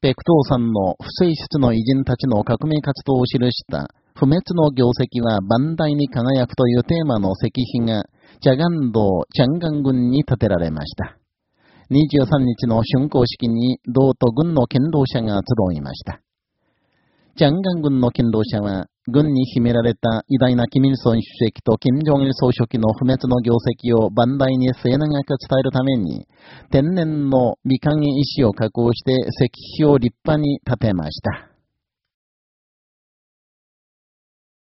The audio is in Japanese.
ペクトーさんの不正室の偉人たちの革命活動を記した不滅の業績は万代に輝くというテーマの石碑が、チャガン道チャンガン郡に建てられました。23日の竣工式に道と軍の剣道者が集いました。チャンガン軍の勤労者は、軍に秘められた偉大なキミルソン主席と金正日総書記の不滅の業績を万代に末永く伝えるために、天然の未完石を加工して石碑を立派に建てました。